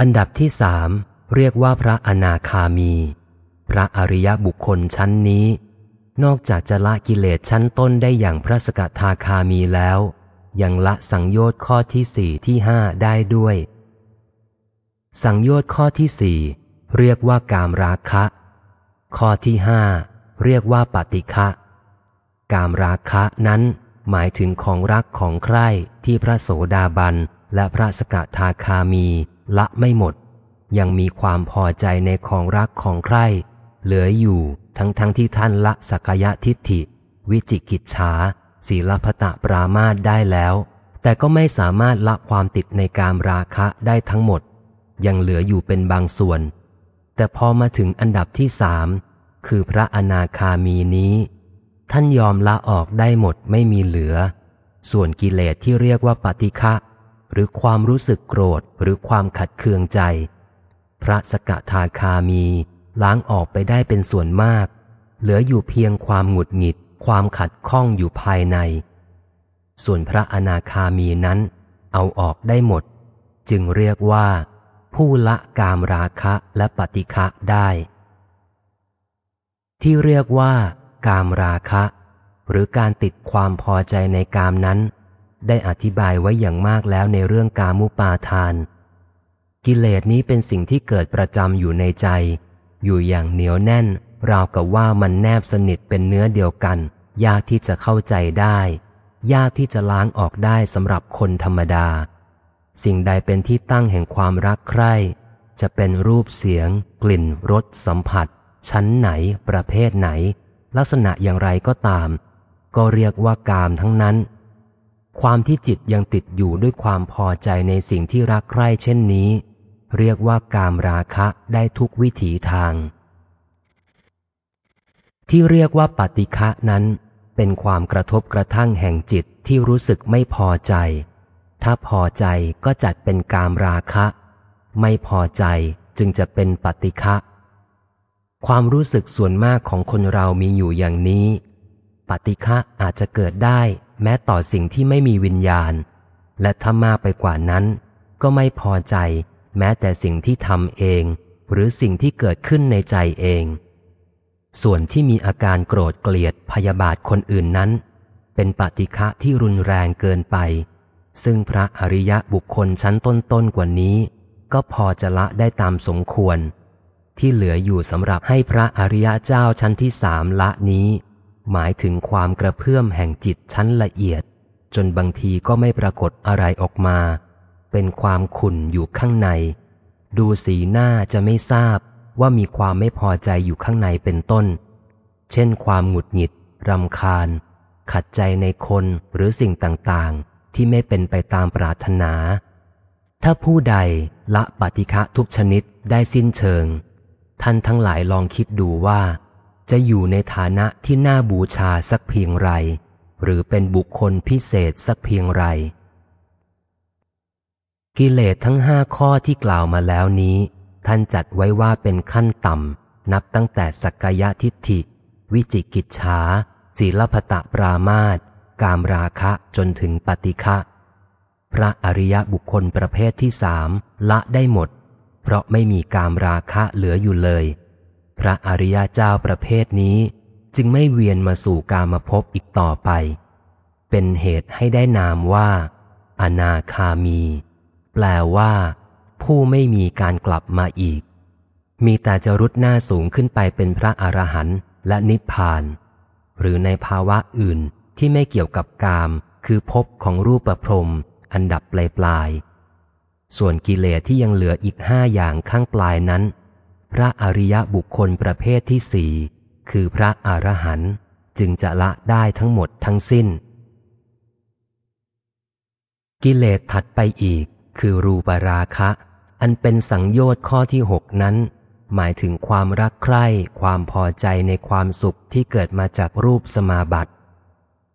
อันดับที่สามเรียกว่าพระอนาคามี พระอริยบุคคลชั้นนี้ นอกจากจะละกิเลสชั้นต้นได้อย่างพระสกทาคามีแล้ว ยังละสังโยชน์ข้อที่สี่ที่ห้าได้ด้วย สังโยชน์ข้อที่สี่เรียกว่ากามราคะ ข้อที่ห้าเรียกว่าปฏิฆะกามราคะนั้นหมายถึงของรักของใคร่ที่พระโสดาบันและพระสกทาคามี ละไม่หมด ยังมีความพอใจในของรักของใคร่เหลืออยู่ทั้งทั้งที่ท่านละสักยะทิฏฐิ วิจิกิจฉาศีลพตะปรามาตได้แล้ว แต่ก็ไม่สามารถละความติดในการราคะได้ทั้งหมด ยังเหลืออยู่เป็นบางส่วน แต่พอมาถึงอันดับที่สามคือพระอนาคามีนี้ ท่านยอมละออกได้หมดไม่มีเหลือ ส่วนกิเลสที่เรียกว่าปฏิฆะ หรือความรู้สึกโกรธหรือความขัดเคืองใจ พระสกทาคามีล้างออกไปได้เป็นส่วนมาก เหลืออยู่เพียงความหงุดหงิด ความขัดข้องอยู่ภายใน ส่วนพระอนาคามีนั้น เอาออกได้หมด จึงเรียกว่า ผู้ละกามราคะและปฏิฆะได้ ที่เรียกว่า กามราคะ หรือการติดความพอใจในกามนั้น ได้อธิบายไว้อย่างมากแล้วในเรื่องกามุปาทาน กิเลสนี้เป็นสิ่งที่เกิดประจำอยู่ในใจ อยู่อย่างเหนียวแน่น ราวกับว่ามันแนบสนิทเป็นเนื้อเดียวกัน ยากที่จะเข้าใจได้ ยากที่จะล้างออกได้สำหรับคนธรรมดา สิ่งใดเป็นที่ตั้งแห่งความรักใคร่ จะเป็นรูปเสียง กลิ่นรสสัมผัส ชั้นไหน ประเภทไหน ลักษณะอย่างไรก็ตาม ก็เรียกว่ากามทั้งนั้น ความที่จิตยังติดอยู่ด้วยความพอใจในสิ่งที่รักใคร่เช่นนี้ เรียกว่ากามราคะได้ทุกวิถีทาง ที่เรียกว่าปฏิฆะนั้น เป็นความกระทบกระทั่งแห่งจิตที่รู้สึกไม่พอใจ ถ้าพอใจก็จัดเป็นกามราคะ ไม่พอใจจึงจะเป็นปฏิฆะความรู้สึกส่วนมากของคนเรามีอยู่อย่างนี้ ปฏิฆะอาจจะเกิดได้ แม้ต่อสิ่งที่ไม่มีวิญญาณ และถ้ามากไปกว่านั้น ก็ไม่พอใจ แม้แต่สิ่งที่ทำเอง หรือสิ่งที่เกิดขึ้นในใจเอง ส่วนที่มีอาการโกรธเกลียดพยาบาทคนอื่นนั้น เป็นปฏิฆะที่รุนแรงเกินไป ซึ่งพระอริยะบุคคลชั้นต้นๆกว่านี้ ก็พอจะละได้ตามสมควร ที่เหลืออยู่สำหรับให้พระอริยะเจ้าชั้นที่สามละนี้ หมายถึงความกระเพื่อมแห่งจิตชั้นละเอียด จนบางทีก็ไม่ปรากฏอะไรออกมา เป็นความขุ่นอยู่ข้างใน ดูสีหน้าจะไม่ทราบว่ามีความไม่พอใจอยู่ข้างในเป็นต้น เช่น ความหงุดหงิดรำคาญ ขัดใจในคนหรือสิ่งต่างๆ ที่ไม่เป็นไปตามปรารถนา ถ้าผู้ใดละปฏิฆะทุกชนิดได้สิ้นเชิง ท่านทั้งหลายลองคิดดูว่า จะอยู่ในฐานะที่น่าบูชาสักเพียงไร หรือเป็นบุคคลพิเศษสักเพียงไร กิเลสทั้งห้าข้อที่กล่าวมาแล้วนี้ ท่านจัดไว้ว่าเป็นขั้นต่ำ นับตั้งแต่สักกายทิฏฐิ วิจิกิจฉาศีลพตะปรามาตกามราคะจนถึงปฏิฆะพระอริยบุคคลประเภทที่สามละได้หมด เพราะไม่มีกามราคะเหลืออยู่เลย พระอริยเจ้าประเภทนี้จึงไม่เวียนมาสู่กามภพอีกต่อไป เป็นเหตุให้ได้นามว่า อนาคามี แปลว่า ผู้ไม่มีการกลับมาอีก มีแต่จะรุดหน้าสูงขึ้นไปเป็นพระอรหันต์และนิพพาน หรือในภาวะอื่นที่ไม่เกี่ยวกับกาม คือภพของรูปประพรมอันดับปลายปลายส่วนกิเลสที่ยังเหลืออีกห้าอย่างข้างปลายนั้น พระอริยบุคคลประเภทที่สี่คือพระอรหันต์จึงจะละได้ทั้งหมดทั้งสิ้น กิเลสถัดไปอีก คือรูปราคะ อันเป็นสังโยชน์ข้อที่หกนั้น หมายถึงความรักใคร่ ความพอใจในความสุขที่เกิดมาจากรูปสมาบัติ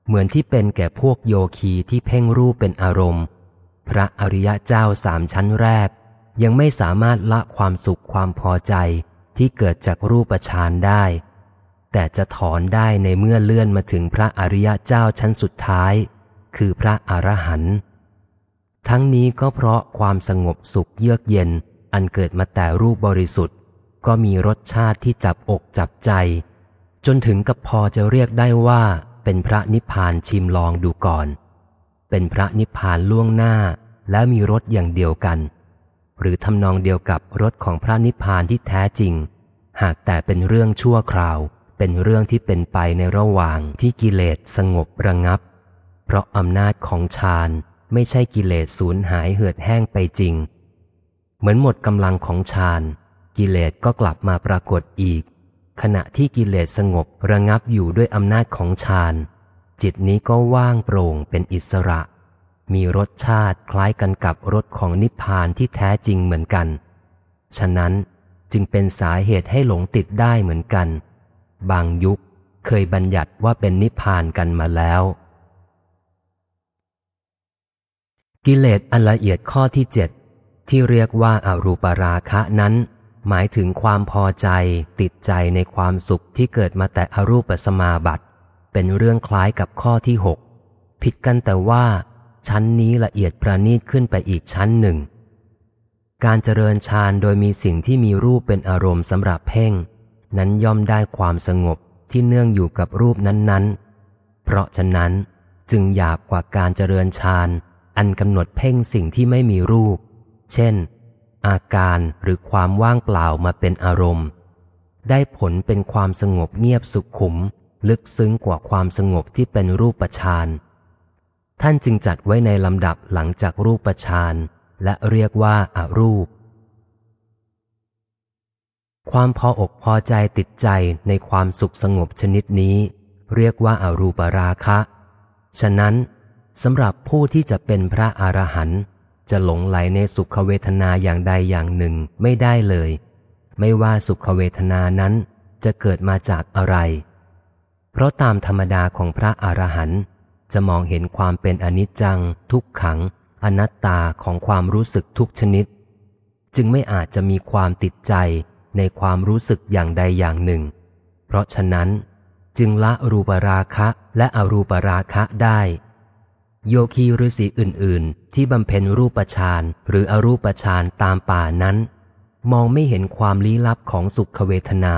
เหมือนที่เป็นแก่พวกโยคีที่เพ่งรูปเป็นอารมณ์ พระอริยะเจ้าสามชั้นแรก ยังไม่สามารถละความสุขความพอใจที่เกิดจากรูปฌานได้ แต่จะถอนได้ในเมื่อเลื่อนมาถึงพระอริยเจ้าชั้นสุดท้าย คือพระอรหันต์ทั้งนี้ก็เพราะความสงบสุขเยือกเย็นอันเกิดมาแต่รูปบริสุทธิ์ ก็มีรสชาติที่จับอกจับใจ จนถึงกับพอจะเรียกได้ว่าเป็นพระนิพพานชิมลองดูก่อน เป็นพระนิพพานล่วงหน้าและมีรสอย่างเดียวกัน หรือทำนองเดียวกับรสของพระนิพพานที่แท้จริง หากแต่เป็นเรื่องชั่วคราว เป็นเรื่องที่เป็นไปในระหว่างที่กิเลสสงบระงับ เพราะอำนาจของฌานไม่ใช่กิเลสสูญหายเหือดแห้งไปจริง เหมือนหมดกำลังของฌานกิเลสก็กลับมาปรากฏอีก ขณะที่กิเลสสงบระงับอยู่ด้วยอำนาจของฌานจิตนี้ก็ว่างโปร่งเป็นอิสระ มีรสชาติคล้ายกันกับรสของนิพพานที่แท้จริงเหมือนกัน ฉะนั้นจึงเป็นสาเหตุให้หลงติดได้เหมือนกัน บางยุคเคยบัญญัติว่าเป็นนิพพานกันมาแล้ว กิเลสอันละเอียดข้อที่เจ็ดที่เรียกว่าอารูปราคะนั้น หมายถึงความพอใจติดใจในความสุขที่เกิดมาแต่อรูปสมาบัติ เป็นเรื่องคล้ายกับข้อที่หกผิดกันแต่ว่า ชั้นนี้ละเอียดประณีตขึ้นไปอีกชั้นหนึ่ง การเจริญฌานโดยมีสิ่งที่มีรูปเป็นอารมณ์สำหรับเพ่ง นั้นย่อมได้ความสงบที่เนื่องอยู่กับรูปนั้นๆ เพราะฉะนั้นจึงหยาบกว่าการเจริญฌานอันกำหนดเพ่งสิ่งที่ไม่มีรูป เช่น อาการหรือความว่างเปล่ามาเป็นอารมณ์ ได้ผลเป็นความสงบเงียบสุขขุม ลึกซึ้งกว่าความสงบที่เป็นรูปฌาน ท่านจึงจัดไว้ในลำดับหลังจากรูปฌานและเรียกว่าอารูป ความพออกพอใจติดใจในความสุขสงบชนิดนี้ เรียกว่าอารูปราคะ ฉะนั้นสำหรับผู้ที่จะเป็นพระอรหันต์จะหลงไหลในสุขเวทนาอย่างใดอย่างหนึ่งไม่ได้เลย ไม่ว่าสุขเวทนานั้นจะเกิดมาจากอะไร เพราะตามธรรมดาของพระอรหันต์ จะมองเห็นความเป็นอนิจจัง ทุกขัง อนัตตาของความรู้สึกทุกชนิด จึงไม่อาจจะมีความติดใจในความรู้สึกอย่างใดอย่างหนึ่ง เพราะฉะนั้น จึงละรูปราคะและอรูปราคะได้ โยคีฤาษีอื่น ๆ ที่บำเพ็ญรูปฌานหรืออรูปฌานตามป่านั้น มองไม่เห็นความลี้ลับของสุขเวทนา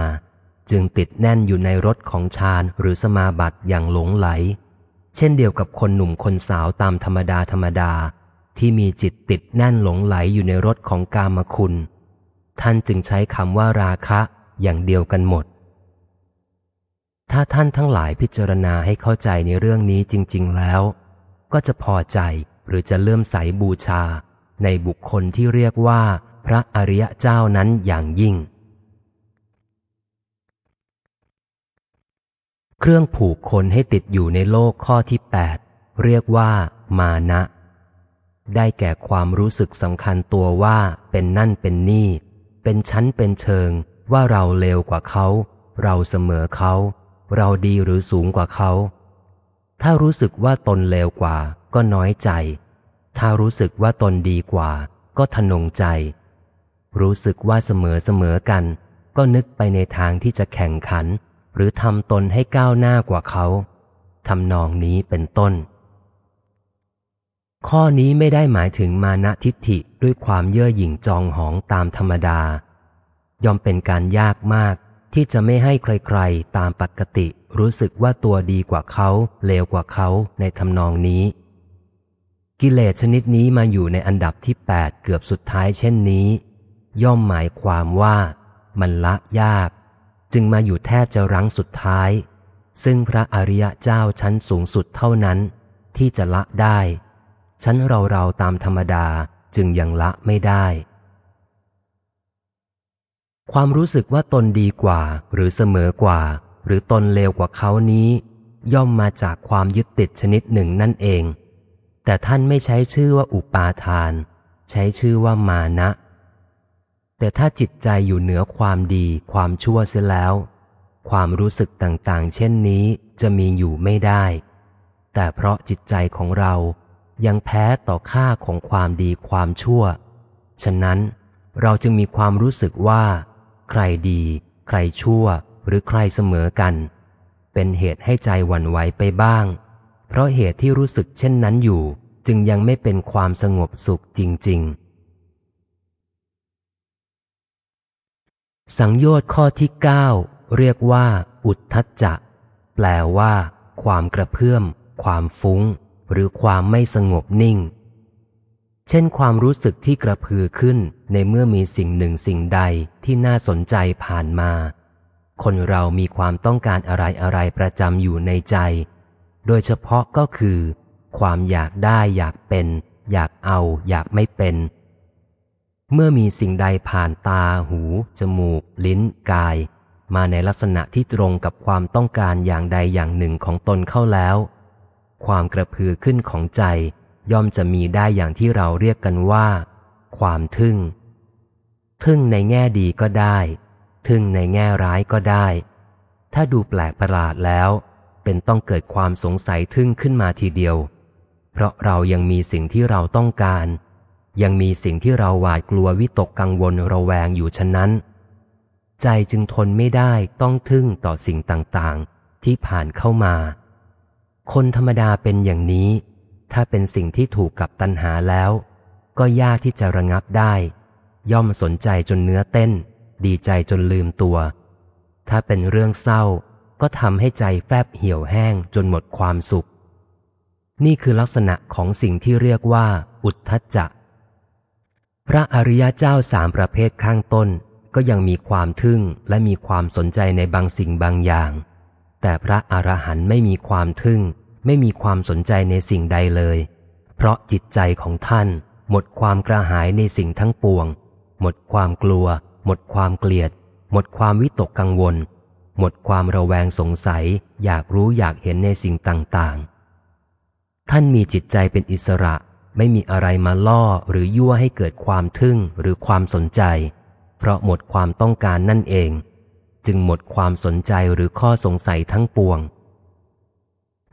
จึงติดแน่นอยู่ในรถของฌานหรือสมาบัติอย่างหลงไหล เช่นเดียวกับคนหนุ่มคนสาวตามธรรมดาธรรมดา ที่มีจิตติดแน่นหลงไหลอยู่ในรถของกามคุณ ท่านจึงใช้คำว่าราคะอย่างเดียวกันหมด ถ้าท่านทั้งหลายพิจารณาให้เข้าใจในเรื่องนี้จริง ๆ แล้ว ก็จะพอใจหรือจะเลื่อมใสบูชา ในบุคคลที่เรียกว่า พระอริยเจ้านั้นอย่างยิ่ง เครื่องผูกคนให้ติดอยู่ในโลกข้อที่ 8 เรียกว่า มานะ ได้แก่ความรู้สึกสำคัญตัวว่าเป็นนั่นเป็นนี่ เป็นชั้นเป็นเชิง ว่าเราเลวกว่าเขา เราเสมอเขา เราดีหรือสูงกว่าเขา ถ้ารู้สึกว่าตนเลวกว่า ก็น้อยใจ ถ้ารู้สึกว่าตนดีกว่า ก็ทนงใจ รู้สึกว่าเสมอเสมอกัน ก็นึกไปในทางที่จะแข่งขัน หรือทำตนให้ก้าวหน้ากว่าเขาทำนองนี้เป็นต้น ข้อนี้ไม่ได้หมายถึงมานะทิฏฐิด้วยความเย่อหยิ่งจองหองตามธรรมดายอมเป็นการยากมากที่จะไม่ให้ใครๆ ตามปกติรู้สึกว่าตัวดีกว่าเขาเลวกว่าเขาในทำนองนี้ กิเลสชนิดนี้มาอยู่ในอันดับที่แปดเกือบสุดท้ายเช่นนี้ ย่อมหมายความว่ามันละยาก จึงมาอยู่แทบจะรั้งสุดท้าย ซึ่งพระอริยะเจ้าชั้นสูงสุดเท่านั้น ที่จะละได้ ชั้นเราเราตามธรรมดาจึงยังละไม่ได้ ความรู้สึกว่าตนดีกว่าหรือเสมอกว่า หรือตนเลวกว่าเขานี้ ย่อมมาจากความยึดติดชนิดหนึ่งนั่นเอง แต่ท่านไม่ใช้ชื่อว่าอุปาทาน ใช้ชื่อว่ามานะ แต่ถ้าจิตใจอยู่เหนือความดีความชั่วเสียแล้ว ความรู้สึกต่างๆ เช่นนี้จะมีอยู่ไม่ได้ แต่เพราะจิตใจของเรายังแพ้ต่อค่าของความดีความชั่ว ฉะนั้นเราจึงมีความรู้สึกว่า ใครดี ใครชั่วหรือใครเสมอกัน เป็นเหตุให้ใจหวั่นไหวไปบ้าง เพราะเหตุที่รู้สึกเช่นนั้นอยู่ จึงยังไม่เป็นความสงบสุขจริง ๆ สังโยชน์ข้อที่เก้าเรียกว่า อุทธัจจะ แปลว่า ความกระเพื่อม ความฟุ้ง หรือความไม่สงบนิ่ง เช่นความรู้สึกที่กระพือขึ้นในเมื่อมีสิ่งหนึ่งสิ่งใดที่น่าสนใจผ่านมา คนเรามีความต้องการอะไรอะไรประจำอยู่ในใจ โดยเฉพาะก็คือ ความอยากได้อยากเป็น อยากเอา อยากไม่เป็น เมื่อมีสิ่งใดผ่านตา หู จมูก ลิ้น กาย มาในลักษณะที่ตรงกับความต้องการอย่างใดอย่างหนึ่งของตนเข้าแล้ว ความกระพือขึ้นของใจย่อมจะมีได้อย่างที่เราเรียกกันว่า ความทึ่ง ทึ่งในแง่ดีก็ได้ ทึ่งในแง่ร้ายก็ได้ ถ้าดูแปลกประหลาดแล้ว เป็นต้องเกิดความสงสัยทึ่งขึ้นมาทีเดียว เพราะเรายังมีสิ่งที่เราต้องการ ยังมีสิ่งที่เราหวาดกลัววิตกกังวลระแวงอยู่ฉะนั้น ใจจึงทนไม่ได้ต้องทึ่งต่อสิ่งต่างๆ ที่ผ่านเข้ามา คนธรรมดาเป็นอย่างนี้ ถ้าเป็นสิ่งที่ถูกกับตัณหาแล้ว ก็ยากที่จะระงับได้ ย่อมสนใจจนเนื้อเต้น ดีใจจนลืมตัว ถ้าเป็นเรื่องเศร้าก็ทำให้ใจแฟบเหี่ยวแห้งจนหมดความสุข นี่คือลักษณะของสิ่งที่เรียกว่า อุทธัจจะ พระอริยเจ้าสามประเภทข้างต้นก็ยังมีความทึ่งและมีความสนใจในบางสิ่งบางอย่าง แต่พระอรหันต์ไม่มีความทึ่ง ไม่มีความสนใจในสิ่งใดเลย เพราะจิตใจของท่าน หมดความกระหายในสิ่งทั้งปวง หมดความกลัว หมดความเกลียด หมดความวิตกกังวล หมดความระแวงสงสัย อยากรู้อยากเห็นในสิ่งต่างๆ ท่านมีจิตใจเป็นอิสระ ไม่มีอะไรมาล่อหรือยั่วให้เกิดความทึ่งหรือความสนใจ เพราะหมดความต้องการนั่นเอง จึงหมดความสนใจหรือข้อสงสัยทั้งปวง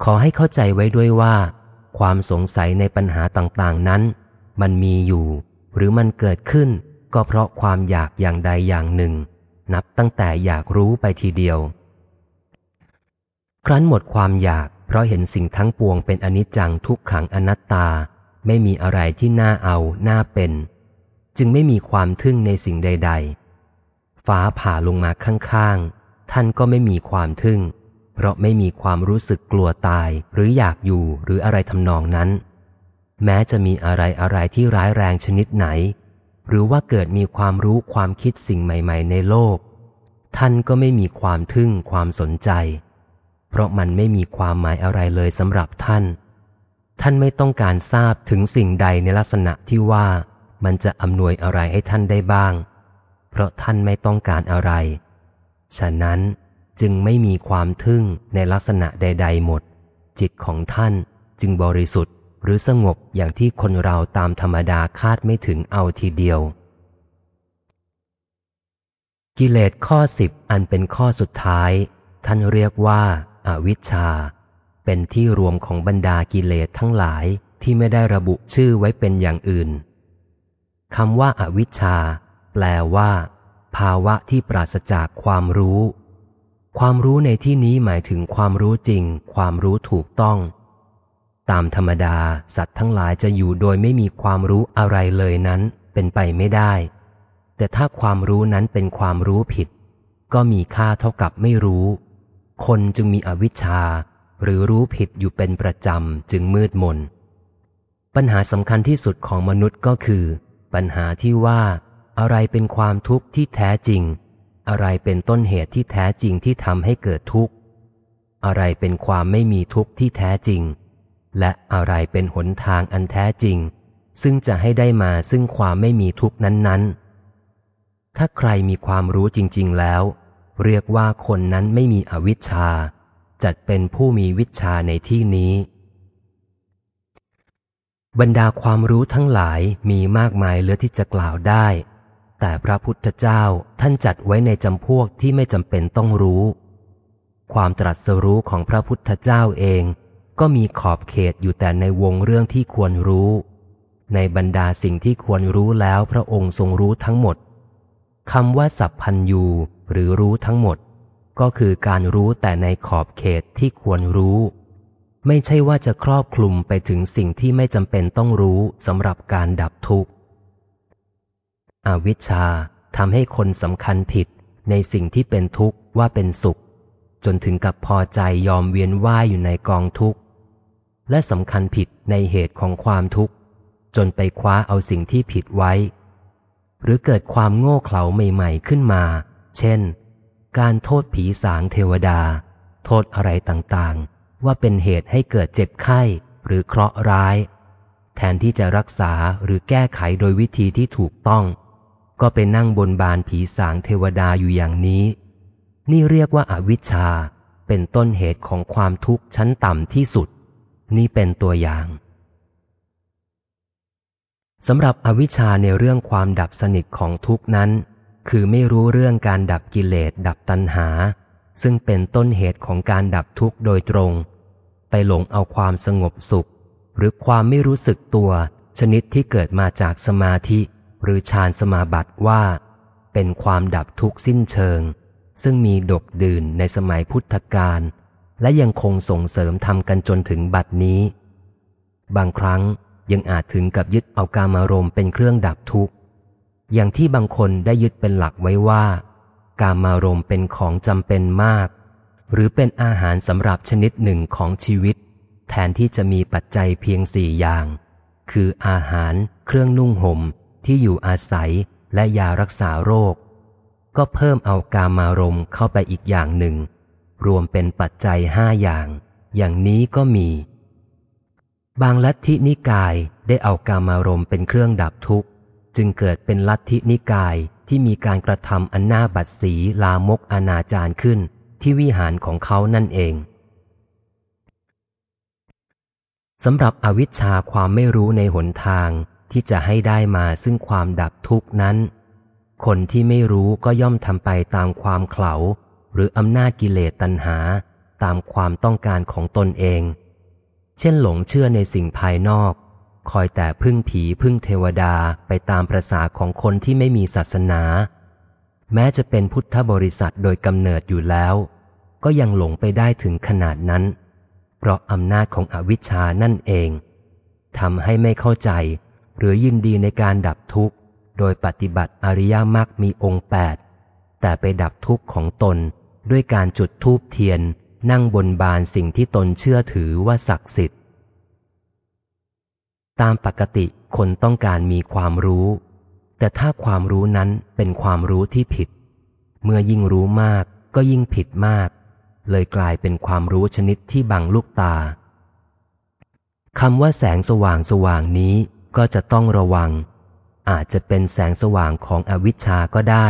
ขอให้เข้าใจไว้ด้วยว่า ความสงสัยในปัญหาต่างๆนั้น มันมีอยู่ หรือมันเกิดขึ้น ก็เพราะความอยากอย่างใดอย่างหนึ่ง นับตั้งแต่อยากรู้ไปทีเดียว ครั้นหมดความอยากเพราะเห็นสิ่งทั้งปวงเป็นอนิจจังทุกขังอนัตตา ไม่มีอะไรที่น่าเอาน่าเป็น จึงไม่มีความทึ่งในสิ่งใด ๆ ฟ้าผ่าลงมาข้างๆ ท่านก็ไม่มีความทึ่ง เพราะไม่มีความรู้สึกกลัวตายหรืออยากอยู่หรืออะไรทำนองนั้น แม้จะมีอะไรอะไรที่ร้ายแรงชนิดไหน หรือว่าเกิดมีความรู้ความคิดสิ่งใหม่ ๆ ในโลก ท่านก็ไม่มีความทึ่งความสนใจ เพราะมันไม่มีความหมายอะไรเลยสำหรับท่าน ท่านไม่ต้องการทราบถึงสิ่งใดในลักษณะที่ว่ามันจะอำนวยอะไรให้ท่านได้บ้าง เพราะท่านไม่ต้องการอะไร ฉะนั้นจึงไม่มีความทึ่งในลักษณะใด ๆ หมด จิตของท่านจึงบริสุทธิ์หรือสงบอย่างที่คนเราตามธรรมดาคาดไม่ถึงเอาทีเดียว กิเลสข้อสิบอันเป็นข้อสุดท้าย ท่านเรียกว่าอาวิชชา เป็นที่รวมของบรรดากิเลสทั้งหลายที่ไม่ได้ระบุชื่อไว้เป็นอย่างอื่นคำว่าอาวิชชา แปลว่า ภาวะที่ปราศจากความรู้ ความรู้ในที่นี้หมายถึงความรู้จริง ความรู้ถูกต้อง ตามธรรมดา สัตว์ทั้งหลายจะอยู่โดยไม่มีความรู้อะไรเลยนั้น เป็นไปไม่ได้ แต่ถ้าความรู้นั้นเป็นความรู้ผิด ก็มีค่าเท่ากับไม่รู้ คนจึงมีอวิชชา หรือรู้ผิดอยู่เป็นประจำจึงมืดมน ปัญหาสำคัญที่สุดของมนุษย์ก็คือ ปัญหาที่ว่าอะไรเป็นความทุกข์ที่แท้จริง อะไรเป็นต้นเหตุที่แท้จริงที่ทำให้เกิดทุกข์ อะไรเป็นความไม่มีทุกข์ที่แท้จริง และอะไรเป็นหนทางอันแท้จริง ซึ่งจะให้ได้มาซึ่งความไม่มีทุกข์นั้น ๆ ถ้าใครมีความรู้จริง ๆ แล้ว เรียกว่าคนนั้นไม่มีอวิชชา จัดเป็นผู้มีวิชาในที่นี้ บรรดาความรู้ทั้งหลายมีมากมายเหลือที่จะกล่าวได้ แต่พระพุทธเจ้าท่านจัดไว้ในจำพวกที่ไม่จำเป็นต้องรู้ ความตรัสรู้ของพระพุทธเจ้าเองก็มีขอบเขตอยู่แต่ในวงเรื่องที่ควรรู้ ในบรรดาสิ่งที่ควรรู้แล้วพระองค์ทรงรู้ทั้งหมดคำว่าสัพพัญยูหรือรู้ทั้งหมด ก็คือการรู้แต่ในขอบเขตที่ควรรู้ ไม่ใช่ว่าจะครอบคลุมไปถึงสิ่งที่ไม่จำเป็นต้องรู้สำหรับการดับทุกข์ อวิชชาทำให้คนสำคัญผิดในสิ่งที่เป็นทุกข์ว่าเป็นสุข จนถึงกับพอใจยอมเวียนว่ายอยู่ในกองทุกข์ และสำคัญผิดในเหตุของความทุกข์ จนไปคว้าเอาสิ่งที่ผิดไว้ หรือเกิดความโง่เขลาใหม่ ๆขึ้นมา เช่น การโทษผีสางเทวดา โทษอะไรต่างๆ ว่าเป็นเหตุให้เกิดเจ็บไข้หรือเคราะห์ร้าย แทนที่จะรักษาหรือแก้ไขโดยวิธีที่ถูกต้อง ก็ไปนั่งบนบานผีสางเทวดาอยู่อย่างนี้ นี่เรียกว่าอาวิชชา เป็นต้นเหตุของความทุกข์ชั้นต่ำที่สุด นี่เป็นตัวอย่างสำหรับอวิชชาในเรื่องความดับสนิทของทุกนั้น คือไม่รู้เรื่องการดับกิเลสดับตัณหา ซึ่งเป็นต้นเหตุของการดับทุกข์โดยตรง ไปหลงเอาความสงบสุข หรือความไม่รู้สึกตัว ชนิดที่เกิดมาจากสมาธิ หรือฌานสมาบัติว่า เป็นความดับทุกข์สิ้นเชิง ซึ่งมีดกดื่นในสมัยพุทธกาลและยังคงส่งเสริมทำกันจนถึงบัดนี้ บางครั้งยังอาจถึงกับยึดเอากามารมณ์เป็นเครื่องดับทุกข์ อย่างที่บางคนได้ยึดเป็นหลักไว้ว่า กามารมณ์เป็นของจำเป็นมาก หรือเป็นอาหารสำหรับชนิดหนึ่งของชีวิต แทนที่จะมีปัจจัยเพียงสี่อย่าง คืออาหาร เครื่องนุ่งหม่ม ที่อยู่อาศัยและยารักษาโรค ก็เพิ่มเอากามารมณ์เข้าไปอีกอย่างหนึ่ง รวมเป็นปัจจัยห้าอย่าง อย่างนี้ก็มี บางลัทธินิกายได้เอากามารมณ์เป็นเครื่องดับทุกข์ จึงเกิดเป็นลัทธินิกายที่มีการกระทำอันนาบัดสีลามกอนาจารขึ้นที่วิหารของเขานั่นเองสำหรับอวิชชาความไม่รู้ในหนทางที่จะให้ได้มาซึ่งความดับทุกข์นั้น คนที่ไม่รู้ก็ย่อมทำไปตามความเขลาหรืออำนาจกิเลสตัณหา ตามความต้องการของตนเอง เช่นหลงเชื่อในสิ่งภายนอก คอยแต่พึ่งผีพึ่งเทวดาไปตามประษาของคนที่ไม่มีศาสนา แม้จะเป็นพุทธบริษัทโดยกำเนิดอยู่แล้ว ก็ยังหลงไปได้ถึงขนาดนั้น เพราะอำนาจของอวิชชานั่นเองทำให้ไม่เข้าใจ หรือยินดีในการดับทุกข์ โดยปฏิบัติอริยมรรคมีองค์แปดแต่ไปดับทุกข์ของตนด้วยการจุดธูปเทียน นั่งบนบานสิ่งที่ตนเชื่อถือว่าศักดิ์สิทธิ ตามปกติคนต้องการมีความรู้ แต่ถ้าความรู้นั้นเป็นความรู้ที่ผิด เมื่อยิ่งรู้มากก็ยิ่งผิดมาก เลยกลายเป็นความรู้ชนิดที่บังลูกตาคำว่าแสงสว่างสว่างนี้ก็จะต้องระวัง อาจจะเป็นแสงสว่างของอวิชชาก็ได้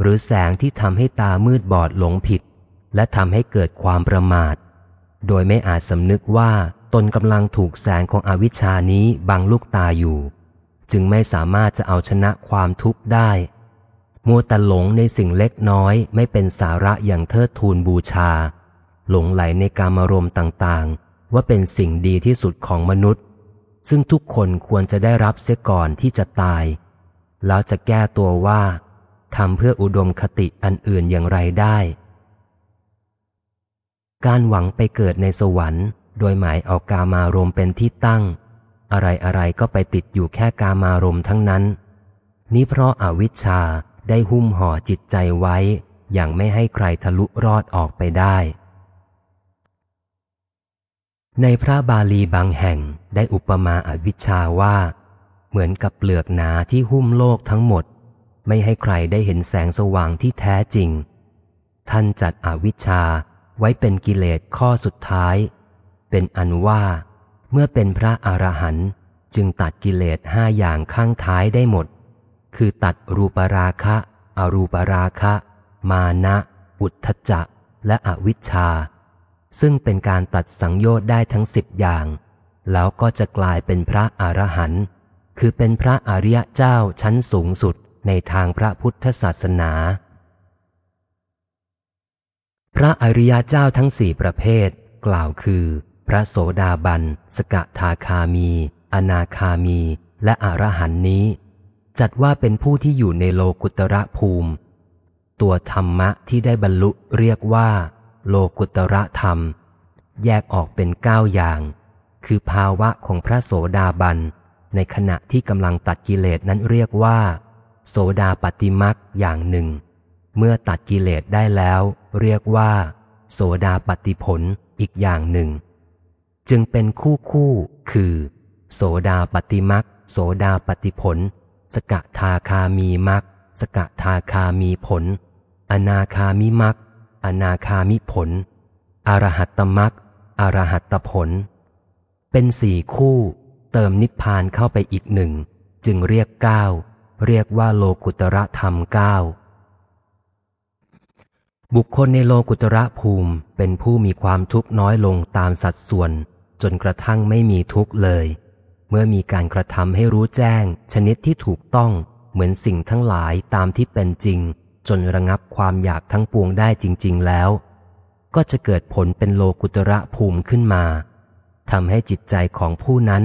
หรือแสงที่ทำให้ตามืดบอดหลงผิด และทำให้เกิดความประมาท โดยไม่อาจสำนึกว่า ตนกำลังถูกแสงของอวิชชานี้บังลูกตาอยู่ จึงไม่สามารถจะเอาชนะความทุกข์ได้ มัวแต่หลงในสิ่งเล็กน้อยไม่เป็นสาระอย่างเทิดทูนบูชา หลงไหลในการมารมต่างๆ ว่าเป็นสิ่งดีที่สุดของมนุษย์ ซึ่งทุกคนควรจะได้รับเสียก่อนที่จะตาย แล้วจะแก้ตัวว่าทำเพื่ออุดมคติอันอื่นอย่างไรได้ การหวังไปเกิดในสวรรค์ โดยหมายเอากามารมเป็นที่ตั้ง อะไรอะไรก็ไปติดอยู่แค่กามารมทั้งนั้น นี้เพราะอาวิชชาได้หุ้มห่อจิตใจไว้ อย่างไม่ให้ใครทะลุรอดออกไปได้ ในพระบาลีบางแห่งได้อุปมาอาวิชชาว่า เหมือนกับเปลือกหนาที่หุ้มโลกทั้งหมด ไม่ให้ใครได้เห็นแสงสว่างที่แท้จริง ท่านจัดอวิชชาไว้เป็นกิเลสข้อสุดท้าย เป็นอันว่า เมื่อเป็นพระอรหันต์จึงตัดกิเลสห้าอย่างข้างท้ายได้หมด คือตัดรูปราคะ อรูปราคะ มานะ อุทธจะและอวิชชา ซึ่งเป็นการตัดสังโยชน์ได้ทั้งสิบอย่าง แล้วก็จะกลายเป็นพระอรหันต์คือเป็นพระอริยเจ้าชั้นสูงสุดในทางพระพุทธศาสนา พระอริยเจ้าทั้งสี่ประเภทกล่าวคือ พระโสดาบัน สกทาคามี อนาคามี และอรหันนี้ จัดว่าเป็นผู้ที่อยู่ในโลกุตระภูมิ ตัวธรรมะที่ได้บรรลุเรียกว่า โลกุตระธรรม แยกออกเป็นเก้าอย่าง คือภาวะของพระโสดาบัน ในขณะที่กำลังตัดกิเลสนั้นเรียกว่า โสดาปฏิมักอย่างหนึ่ง เมื่อตัดกิเลสได้แล้ว เรียกว่า โสดาปฏิผลอีกอย่างหนึ่ง จึงเป็นคู่คู่ คือ โสดาปฏิมักโสดาปฏิผล สกทาคามีมักสกทาคามีผล อนาคามิมักอนาคามิผล อรหัตตมักอรหัตตผล เป็นสี่คู่ เติมนิพพานเข้าไปอีกหนึ่ง จึงเรียกเก้าเรียกว่าโลกุตระธรรมเก้าบุคคลในโลกุตระภูมิเป็นผู้มีความทุกข์น้อยลงตามสัดส่วน จนกระทั่งไม่มีทุกข์เลย เมื่อมีการกระทำให้รู้แจ้ง ชนิดที่ถูกต้องเหมือนสิ่งทั้งหลายตามที่เป็นจริง จนระงับความอยากทั้งปวงได้จริง ๆ แล้ว ก็จะเกิดผลเป็นโลกุตระภูมิขึ้นมาทำให้จิตใจของผู้นั้น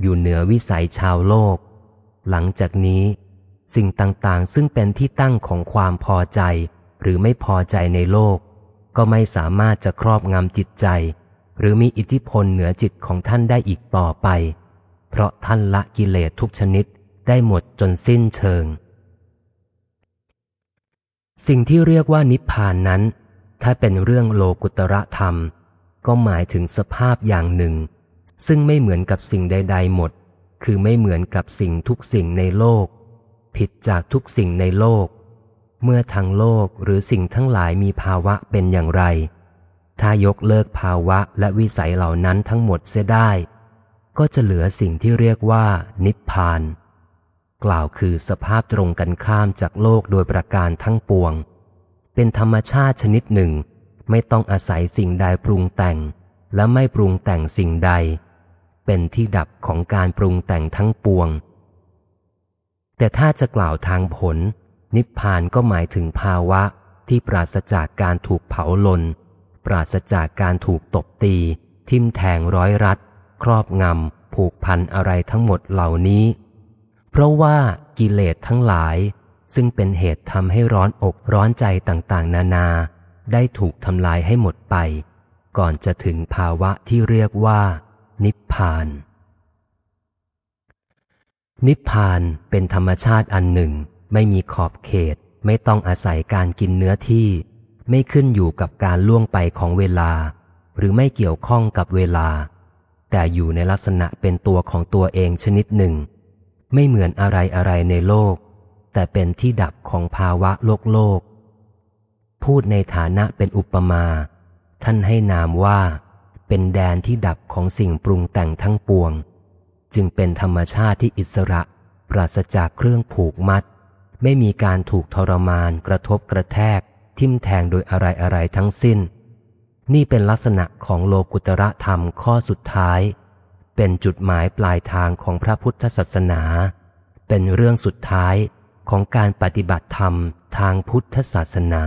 อยู่เหนือวิสัยชาวโลก หลังจากนี้ สิ่งต่างๆ ซึ่งเป็นที่ตั้งของความพอใจ หรือไม่พอใจในโลก ก็ไม่สามารถจะครอบงำจิตใจ หรือมีอิทธิพลเหนือจิตของท่านได้อีกต่อไป เพราะท่านละกิเลสทุกชนิดได้หมดจนสิ้นเชิง สิ่งที่เรียกว่านิพพานนั้น ถ้าเป็นเรื่องโลกุตระธรรม ก็หมายถึงสภาพอย่างหนึ่ง ซึ่งไม่เหมือนกับสิ่งใด ๆ หมด คือไม่เหมือนกับสิ่งทุกสิ่งในโลก ผิดจากทุกสิ่งในโลก เมื่อทางโลกหรือสิ่งทั้งหลายมีภาวะเป็นอย่างไร ถ้ายกเลิกภาวะและวิสัยเหล่านั้นทั้งหมดเสียได้ ก็จะเหลือสิ่งที่เรียกว่า นิพพาน กล่าวคือสภาพตรงกันข้ามจากโลกโดยประการทั้งปวง เป็นธรรมชาติชนิดหนึ่ง ไม่ต้องอาศัยสิ่งใดปรุงแต่ง และไม่ปรุงแต่งสิ่งใด เป็นที่ดับของการปรุงแต่งทั้งปวง แต่ถ้าจะกล่าวทางผล นิพพานก็หมายถึงภาวะที่ปราศจากการถูกเผาลน ปราศจากการถูกตบตี ทิมแทงร้อยรัด ครอบงำ ผูกพันอะไรทั้งหมดเหล่านี้ เพราะว่ากิเลสทั้งหลาย ซึ่งเป็นเหตุทำให้ร้อนอกร้อนใจต่างๆ นานา ได้ถูกทำลายให้หมดไป ก่อนจะถึงภาวะที่เรียกว่า นิพพาน นิพพานเป็นธรรมชาติอันหนึ่ง ไม่มีขอบเขต ไม่ต้องอาศัยการกินเนื้อที่ ไม่ขึ้นอยู่กับการล่วงไปของเวลา หรือไม่เกี่ยวข้องกับเวลา แต่อยู่ในลักษณะเป็นตัวของตัวเองชนิดหนึ่ง ไม่เหมือนอะไรอะไรในโลก แต่เป็นที่ดับของภาวะโลกโลก พูดในฐานะเป็นอุปมา ท่านให้นามว่า เป็นแดนที่ดับของสิ่งปรุงแต่งทั้งปวง จึงเป็นธรรมชาติที่อิสระ ปราศจากเครื่องผูกมัด ไม่มีการถูกทรมานกระทบกระแทก ทิมแทงโดยอะไรอะไรทั้งสิ้น นี่เป็นลักษณะของโลกุตระธรรมข้อสุดท้าย เป็นจุดหมายปลายทางของพระพุทธศาสนา เป็นเรื่องสุดท้ายของการปฏิบัติธรรมทางพุทธศาสนา